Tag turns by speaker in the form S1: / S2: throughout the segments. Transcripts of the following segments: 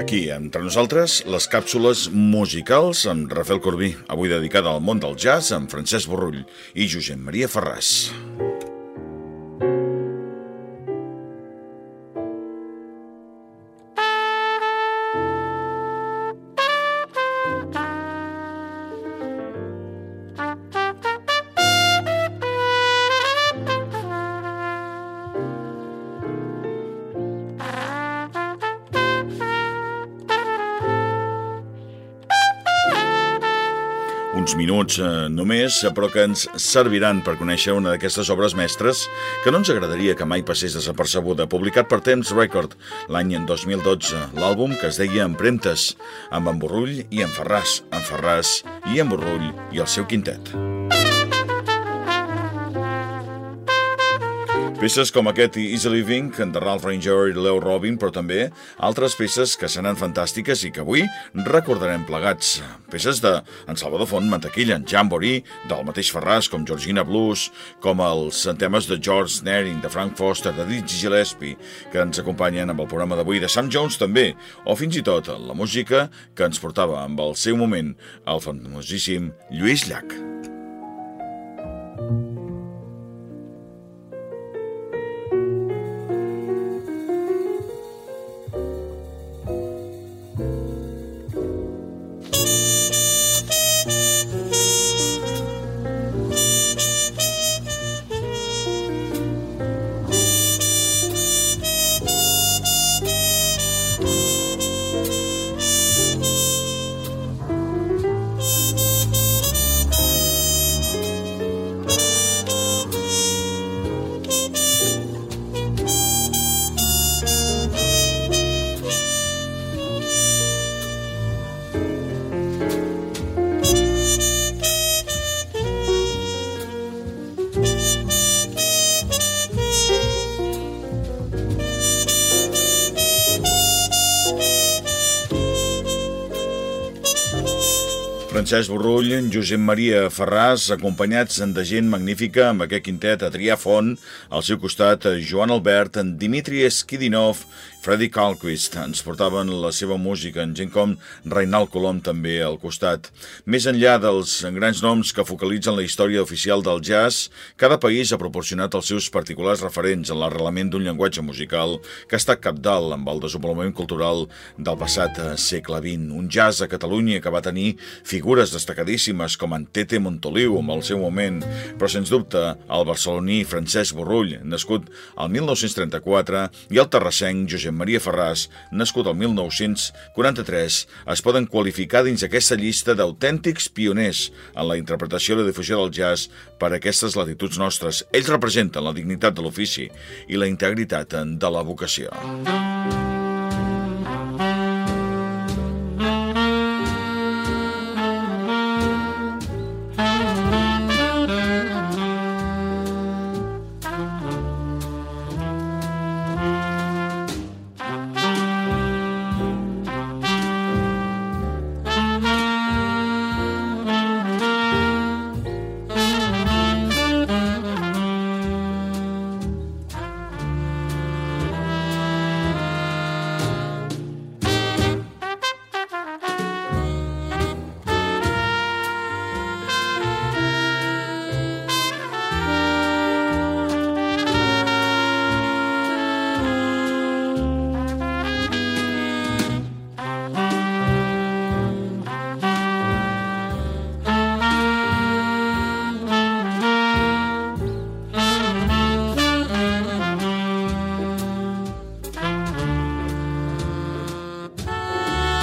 S1: Aquí, entre nosaltres, les càpsules musicals amb Rafael Corbí, avui dedicada al món del jazz amb Francesc Borrull i Josep Maria Ferràs. Uns minuts eh, només, però que ens serviran per conèixer una d'aquestes obres mestres que no ens agradaria que mai passés desapercebuda. Publicat per Temps Record l'any 2012, l'àlbum que es deia Empremtes, amb en Borrull i en Ferràs, en Ferràs i en Borrull i el seu quintet. Peces com aquest Easy Living, de Ralph Ranger i Leo Robin, però també altres peces que seran fantàstiques i que avui recordarem plegats. Peces de en Salvador Font, Mantequilla, en Jamboree, del mateix Ferràs, com Georgina Blues, com els temes de George Snering, de Frank Foster, de Dizzy Gillespie, que ens acompanyen amb el programa d'avui, de Sam Jones també, o fins i tot la música que ens portava amb el seu moment el famosíssim Lluís Llach. Francesc Borrull, Josep Maria Ferràs, acompanyats de gent magnífica amb aquest quintet Adrià Font, al seu costat Joan Albert, Dimitri Skidinov, Freddy Calquist. Ens portaven la seva música en gent com Reinald Colom també al costat. Més enllà dels grans noms que focalitzen la història oficial del jazz, cada país ha proporcionat els seus particulars referents en l'arrelament d'un llenguatge musical que ha estat capdalt amb el desenvolupament cultural del passat segle XX. Un jazz a Catalunya que va tenir figures destacadíssimes com en Tete Montoliu en el seu moment, però sens dubte el barceloní Francesc Borrull, nascut al 1934, i el terrassenc Josep Maria Ferràs, nascut al 1943, es poden qualificar dins aquesta llista d'autèntics pioners en la interpretació i la difusió del jazz per a aquestes latituds nostres. Ells representen la dignitat de l'ofici i la integritat de la vocació.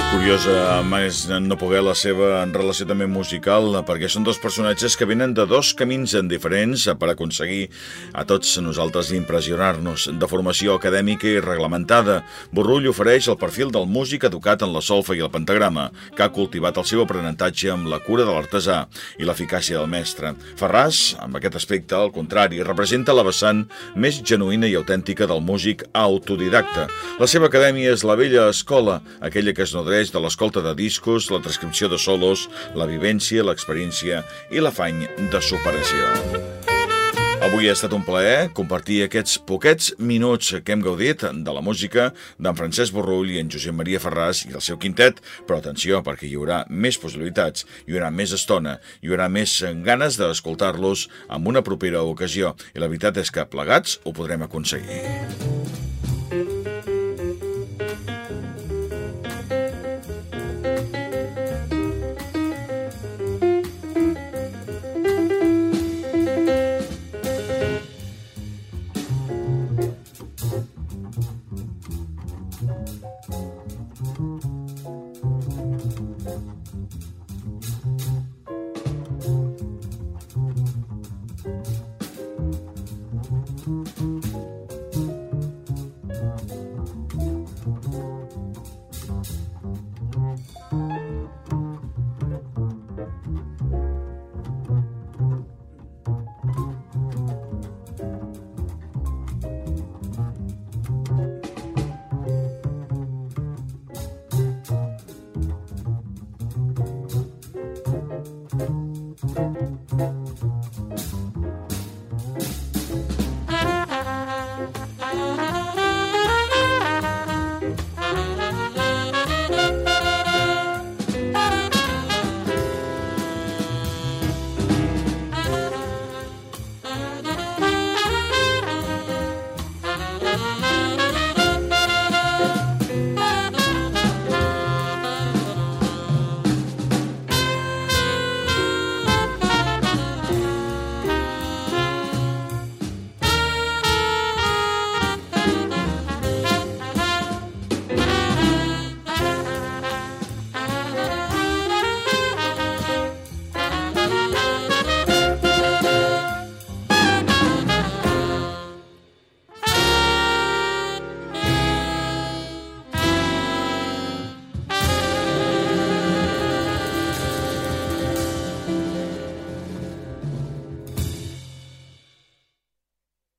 S1: Curiosa, més no poder la seva relació també musical, perquè són dos personatges que venen de dos camins diferents per aconseguir a tots nosaltres impressionar-nos. De formació acadèmica i reglamentada, Borrull ofereix el perfil del músic educat en la solfa i el pentagrama, que ha cultivat el seu aprenentatge amb la cura de l'artesà i l'eficàcia del mestre. Ferràs, amb aquest aspecte, al contrari, representa la vessant més genuïna i autèntica del músic autodidacta. La seva acadèmia és la vella escola, aquella que es nodreix de de l'escolta de discos, la transcripció de solos, la vivència, l'experiència i l'afany de superació. Avui ha estat un plaer compartir aquests poquets minuts que hem gaudit de la música d'en Francesc Borrull i en Josep Maria Ferràs i el seu quintet, però atenció, perquè hi haurà més possibilitats, hi haurà més estona, hi haurà més ganes d'escoltar-los en una propera ocasió, i la veritat és que plegats ho podrem aconseguir.